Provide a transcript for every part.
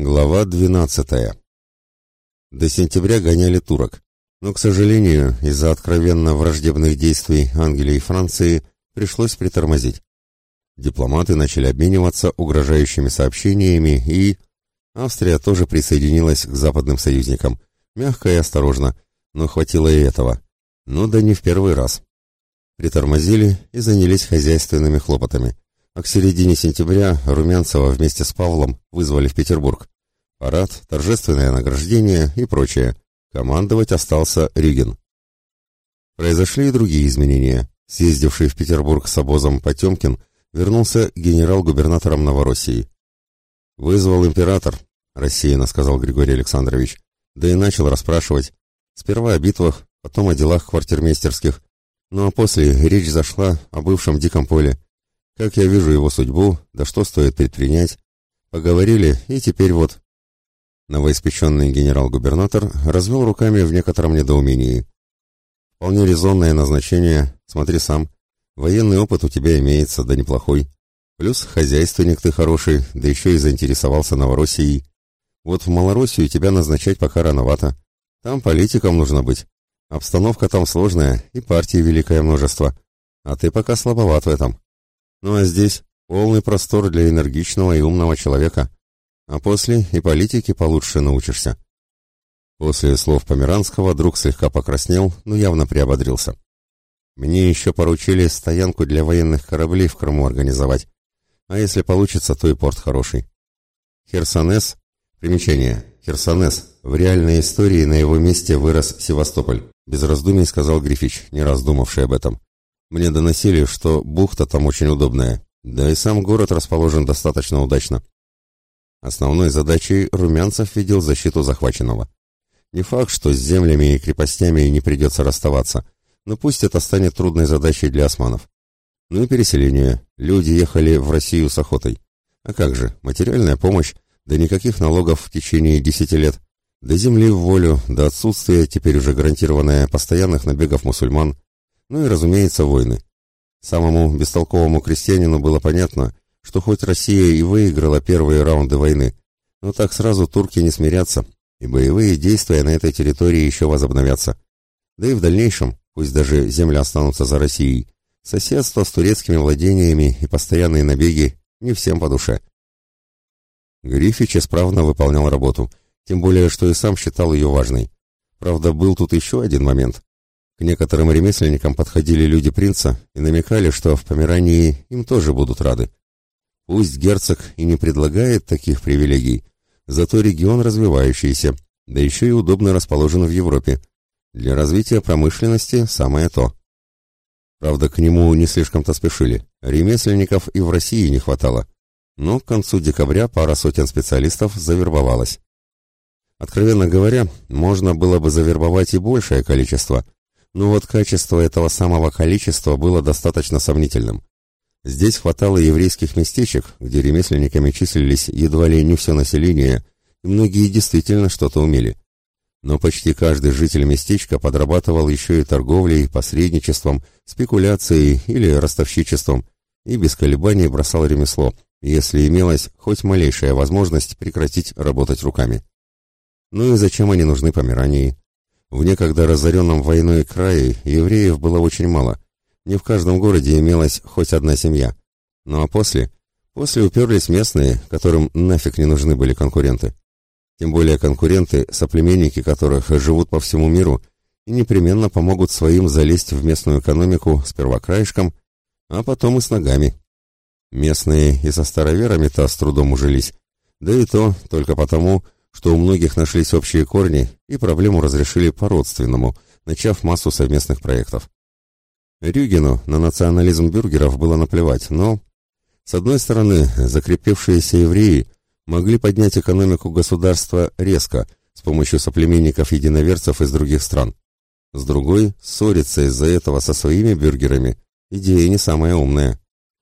Глава 12. До сентября гоняли турок, но, к сожалению, из-за откровенно враждебных действий Англии и Франции пришлось притормозить. Дипломаты начали обмениваться угрожающими сообщениями и... Австрия тоже присоединилась к западным союзникам, мягко и осторожно, но хватило и этого. Ну да не в первый раз. Притормозили и занялись хозяйственными хлопотами а к середине сентября Румянцева вместе с Павлом вызвали в Петербург. Парад, торжественное награждение и прочее. Командовать остался Рюгин. Произошли и другие изменения. Съездивший в Петербург с обозом Потемкин вернулся генерал-губернатором Новороссии. «Вызвал император», — рассеянно сказал Григорий Александрович, да и начал расспрашивать. Сперва о битвах, потом о делах квартирмейстерских, ну а после речь зашла о бывшем диком поле, как я вижу его судьбу, да что стоит предпринять. Поговорили, и теперь вот. Новоиспеченный генерал-губернатор развел руками в некотором недоумении. Вполне резонное назначение, смотри сам. Военный опыт у тебя имеется, да неплохой. Плюс хозяйственник ты хороший, да еще и заинтересовался Новороссией. Вот в Малороссию тебя назначать пока рановато. Там политикам нужно быть. Обстановка там сложная, и партий великое множество. А ты пока слабоват в этом. Ну а здесь полный простор для энергичного и умного человека. А после и политики получше научишься. После слов Померанского друг слегка покраснел, но явно приободрился. Мне еще поручили стоянку для военных кораблей в Крыму организовать. А если получится, то и порт хороший. Херсонес. Примечание. Херсонес. В реальной истории на его месте вырос Севастополь. Без раздумий сказал Грифич, не раздумавший об этом. Мне доносили, что бухта там очень удобная, да и сам город расположен достаточно удачно. Основной задачей румянцев видел защиту захваченного. Не факт, что с землями и крепостями не придется расставаться, но пусть это станет трудной задачей для османов. Ну и переселение. Люди ехали в Россию с охотой. А как же, материальная помощь, да никаких налогов в течение десяти лет, до земли в волю, до отсутствия, теперь уже гарантированное, постоянных набегов мусульман, ну и, разумеется, войны. Самому бестолковому крестьянину было понятно, что хоть Россия и выиграла первые раунды войны, но так сразу турки не смирятся, и боевые действия на этой территории еще возобновятся. Да и в дальнейшем, пусть даже земли останутся за Россией, соседство с турецкими владениями и постоянные набеги не всем по душе. Грифич исправно выполнял работу, тем более, что и сам считал ее важной. Правда, был тут еще один момент. К некоторым ремесленникам подходили люди принца и намекали, что в Померании им тоже будут рады. Пусть герцог и не предлагает таких привилегий, зато регион развивающийся, да еще и удобно расположен в Европе. Для развития промышленности самое то. Правда, к нему не слишком-то спешили. Ремесленников и в России не хватало. Но к концу декабря пара сотен специалистов завербовалась. Откровенно говоря, можно было бы завербовать и большее количество – но вот качество этого самого количества было достаточно сомнительным. Здесь хватало еврейских местечек, где ремесленниками числились едва ли не все население, и многие действительно что-то умели. Но почти каждый житель местечка подрабатывал еще и торговлей, посредничеством, спекуляцией или ростовщичеством, и без колебаний бросал ремесло, если имелась хоть малейшая возможность прекратить работать руками. Ну и зачем они нужны Померании? В некогда разоренном войной крае евреев было очень мало. Не в каждом городе имелась хоть одна семья. Ну а после? После уперлись местные, которым нафиг не нужны были конкуренты. Тем более конкуренты, соплеменники которых живут по всему миру и непременно помогут своим залезть в местную экономику сперва краешком, а потом и с ногами. Местные и со староверами-то с трудом ужились, да и то только потому, что у многих нашлись общие корни и проблему разрешили по-родственному, начав массу совместных проектов. Рюгину на национализм бюргеров было наплевать, но, с одной стороны, закрепившиеся евреи могли поднять экономику государства резко, с помощью соплеменников-единоверцев из других стран. С другой, ссориться из-за этого со своими бюргерами – идея не самая умная.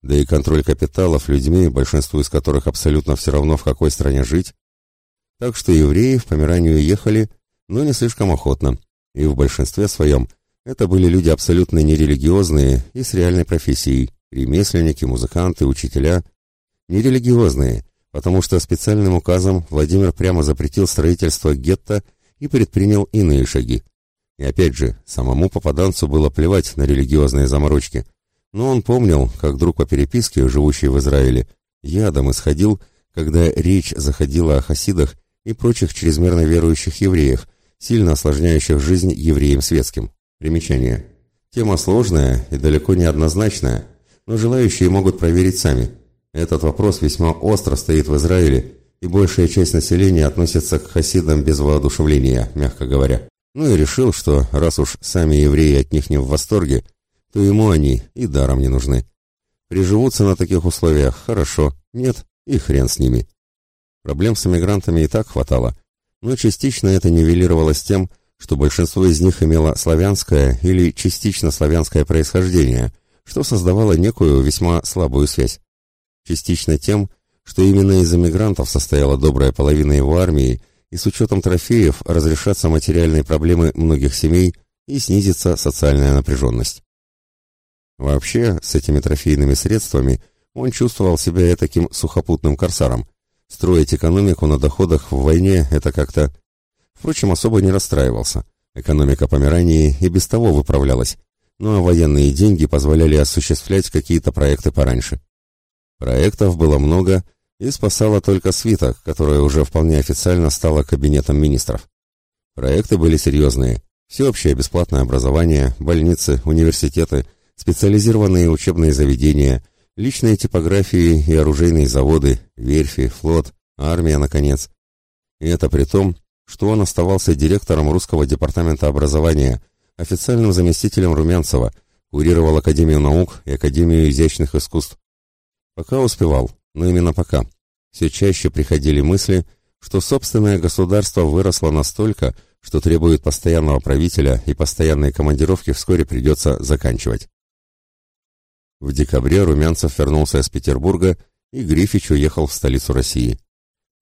Да и контроль капиталов людьми, большинству из которых абсолютно все равно, в какой стране жить, так что евреи в Померанию ехали, но не слишком охотно, и в большинстве своем это были люди абсолютно нерелигиозные и с реальной профессией, ремесленники, музыканты, учителя. Нерелигиозные, потому что специальным указом Владимир прямо запретил строительство гетто и предпринял иные шаги. И опять же, самому попаданцу было плевать на религиозные заморочки, но он помнил, как друг по переписке, живущий в Израиле, ядом исходил, когда речь заходила о хасидах и прочих чрезмерно верующих евреях, сильно осложняющих жизнь евреям светским. Примечание. Тема сложная и далеко не однозначная, но желающие могут проверить сами. Этот вопрос весьма остро стоит в Израиле, и большая часть населения относится к хасидам без воодушевления, мягко говоря. Ну и решил, что раз уж сами евреи от них не в восторге, то ему они и даром не нужны. Приживутся на таких условиях – хорошо, нет – и хрен с ними. Проблем с эмигрантами и так хватало, но частично это нивелировалось тем, что большинство из них имело славянское или частично славянское происхождение, что создавало некую весьма слабую связь. Частично тем, что именно из эмигрантов состояла добрая половина его армии, и с учетом трофеев разрешатся материальные проблемы многих семей и снизится социальная напряженность. Вообще, с этими трофейными средствами он чувствовал себя таким сухопутным корсаром. Строить экономику на доходах в войне – это как-то Впрочем, особо не расстраивался. Экономика Померании и без того выправлялась, ну а военные деньги позволяли осуществлять какие-то проекты пораньше. Проектов было много, и спасала только свита, которая уже вполне официально стала кабинетом министров. Проекты были серьезные. Всеобщее бесплатное образование, больницы, университеты, специализированные учебные заведения, личные типографии и оружейные заводы, верфи, флот, армия, наконец. И это при том, что он оставался директором русского департамента образования, официальным заместителем Румянцева, курировал Академию наук и Академию изящных искусств. Пока успевал, но именно пока. Все чаще приходили мысли, что собственное государство выросло настолько, что требует постоянного правителя и постоянные командировки вскоре придется заканчивать. В декабре Румянцев вернулся из Петербурга, и Грифич уехал в столицу России.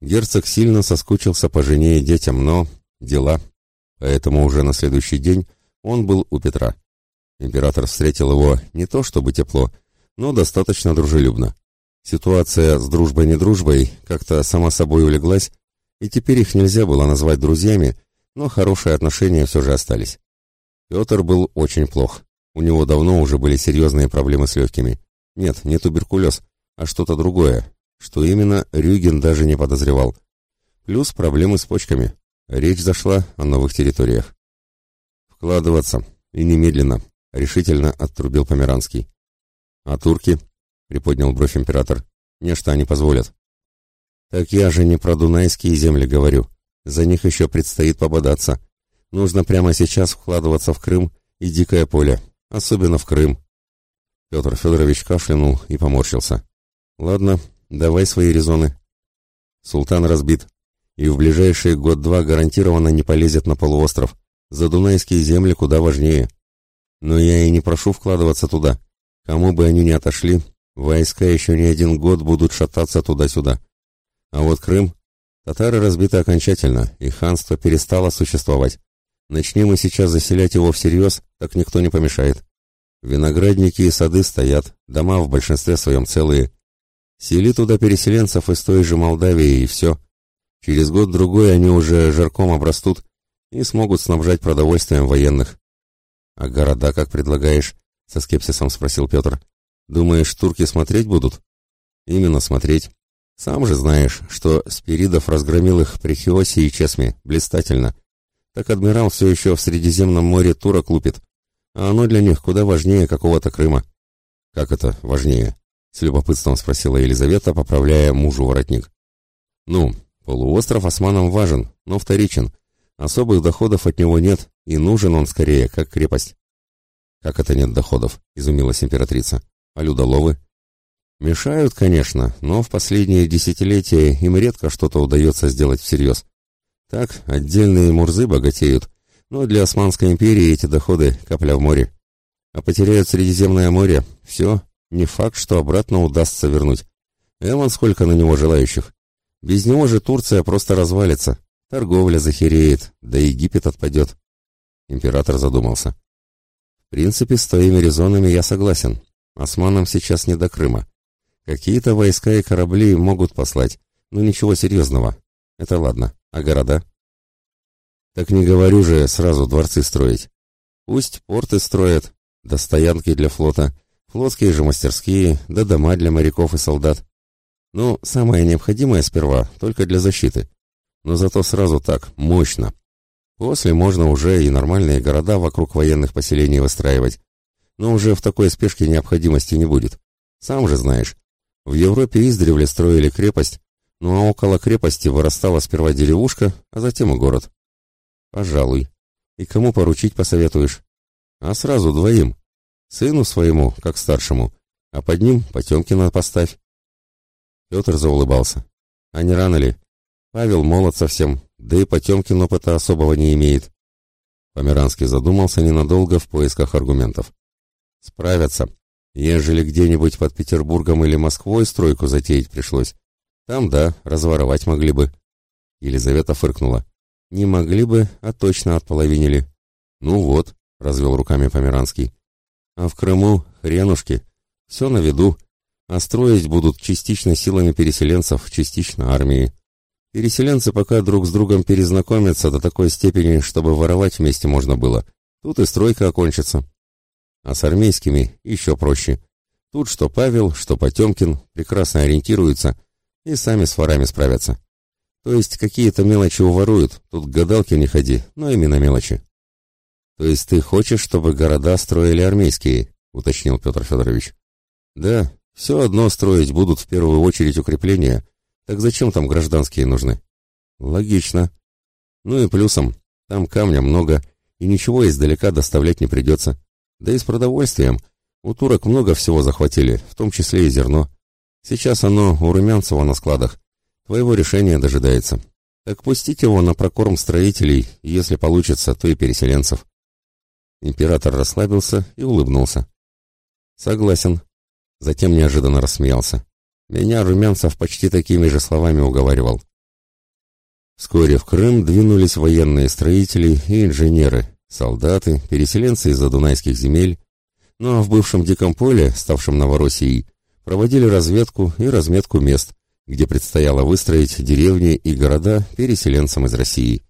Герцог сильно соскучился по жене и детям, но дела. Поэтому уже на следующий день он был у Петра. Император встретил его не то чтобы тепло, но достаточно дружелюбно. Ситуация с дружбой-недружбой как-то сама собой улеглась, и теперь их нельзя было назвать друзьями, но хорошие отношения все же остались. Петр был очень плох. У него давно уже были серьезные проблемы с легкими. Нет, не туберкулез, а что-то другое, что именно, Рюгин даже не подозревал. Плюс проблемы с почками. Речь зашла о новых территориях. «Вкладываться. И немедленно», — решительно оттрубил Померанский. «А турки?» — приподнял бровь император. «Нечто они позволят». «Так я же не про дунайские земли говорю. За них еще предстоит пободаться. Нужно прямо сейчас вкладываться в Крым и Дикое поле, особенно в Крым». Петр Федорович кашлянул и поморщился. «Ладно, Давай свои резоны. Султан разбит. И в ближайший год-два гарантированно не полезет на полуостров. За Дунайские земли куда важнее. Но я и не прошу вкладываться туда. Кому бы они ни отошли, войска еще не один год будут шататься туда-сюда. А вот Крым... Татары разбиты окончательно, и ханство перестало существовать. Начни мы сейчас заселять его всерьез, так никто не помешает. Виноградники и сады стоят, дома в большинстве своем целые, Сели туда переселенцев из той же Молдавии, и все. Через год-другой они уже жарком обрастут и смогут снабжать продовольствием военных. — А города как предлагаешь? — со скепсисом спросил Петр. — Думаешь, турки смотреть будут? — Именно смотреть. Сам же знаешь, что Спиридов разгромил их при Хиосе и Чесме, блистательно. Так адмирал все еще в Средиземном море турок лупит, а оно для них куда важнее какого-то Крыма. — Как это важнее? С любопытством спросила Елизавета, поправляя мужу воротник. Ну, полуостров османам важен, но вторичен. Особых доходов от него нет, и нужен он скорее, как крепость. Как это нет доходов? Изумилась императрица. А людоловы? Мешают, конечно, но в последние десятилетия им редко что-то удается сделать всерьез. Так, отдельные мурзы богатеют, но для Османской империи эти доходы капля в море. А потеряют Средиземное море, все, не факт, что обратно удастся вернуть. Эван сколько на него желающих. Без него же Турция просто развалится. Торговля захереет, да Египет отпадет. Император задумался. В принципе, с твоими резонами я согласен. Османам сейчас не до Крыма. Какие-то войска и корабли могут послать, но ничего серьезного. Это ладно. А города? Так не говорю же сразу дворцы строить. Пусть порты строят, да стоянки для флота, флотские же мастерские, да дома для моряков и солдат. Ну, самое необходимое сперва, только для защиты. Но зато сразу так, мощно. После можно уже и нормальные города вокруг военных поселений выстраивать. Но уже в такой спешке необходимости не будет. Сам же знаешь, в Европе издревле строили крепость, ну а около крепости вырастала сперва деревушка, а затем и город. Пожалуй. И кому поручить посоветуешь? А сразу двоим. Сыну своему, как старшему, а под ним Потемкина поставь. Петр заулыбался. А не рано ли? Павел молод совсем, да и Потемкин опыта особого не имеет. Померанский задумался ненадолго в поисках аргументов. Справятся. Ежели где-нибудь под Петербургом или Москвой стройку затеять пришлось, там, да, разворовать могли бы. Елизавета фыркнула. Не могли бы, а точно отполовинили. Ну вот, развел руками Померанский. А в Крыму хренушки. Все на виду. А строить будут частично силами переселенцев, частично армией. Переселенцы пока друг с другом перезнакомятся до такой степени, чтобы воровать вместе можно было. Тут и стройка окончится. А с армейскими еще проще. Тут что Павел, что Потемкин прекрасно ориентируются и сами с ворами справятся. То есть какие-то мелочи уворуют, тут гадалки не ходи, но именно мелочи. То есть ты хочешь, чтобы города строили армейские, уточнил Петр Федорович. Да, все одно строить будут в первую очередь укрепления, так зачем там гражданские нужны? Логично. Ну и плюсом, там камня много, и ничего издалека доставлять не придется. Да и с продовольствием. У турок много всего захватили, в том числе и зерно. Сейчас оно у Румянцева на складах. Твоего решения дожидается. Так пустить его на прокорм строителей, если получится, то и переселенцев. Император расслабился и улыбнулся. Согласен. Затем неожиданно рассмеялся. Меня Румянцев почти такими же словами уговаривал. Вскоре в Крым двинулись военные строители и инженеры, солдаты, переселенцы из задунайских земель, ну а в бывшем Диком поле, ставшем Новороссией, проводили разведку и разметку мест, где предстояло выстроить деревни и города переселенцам из России.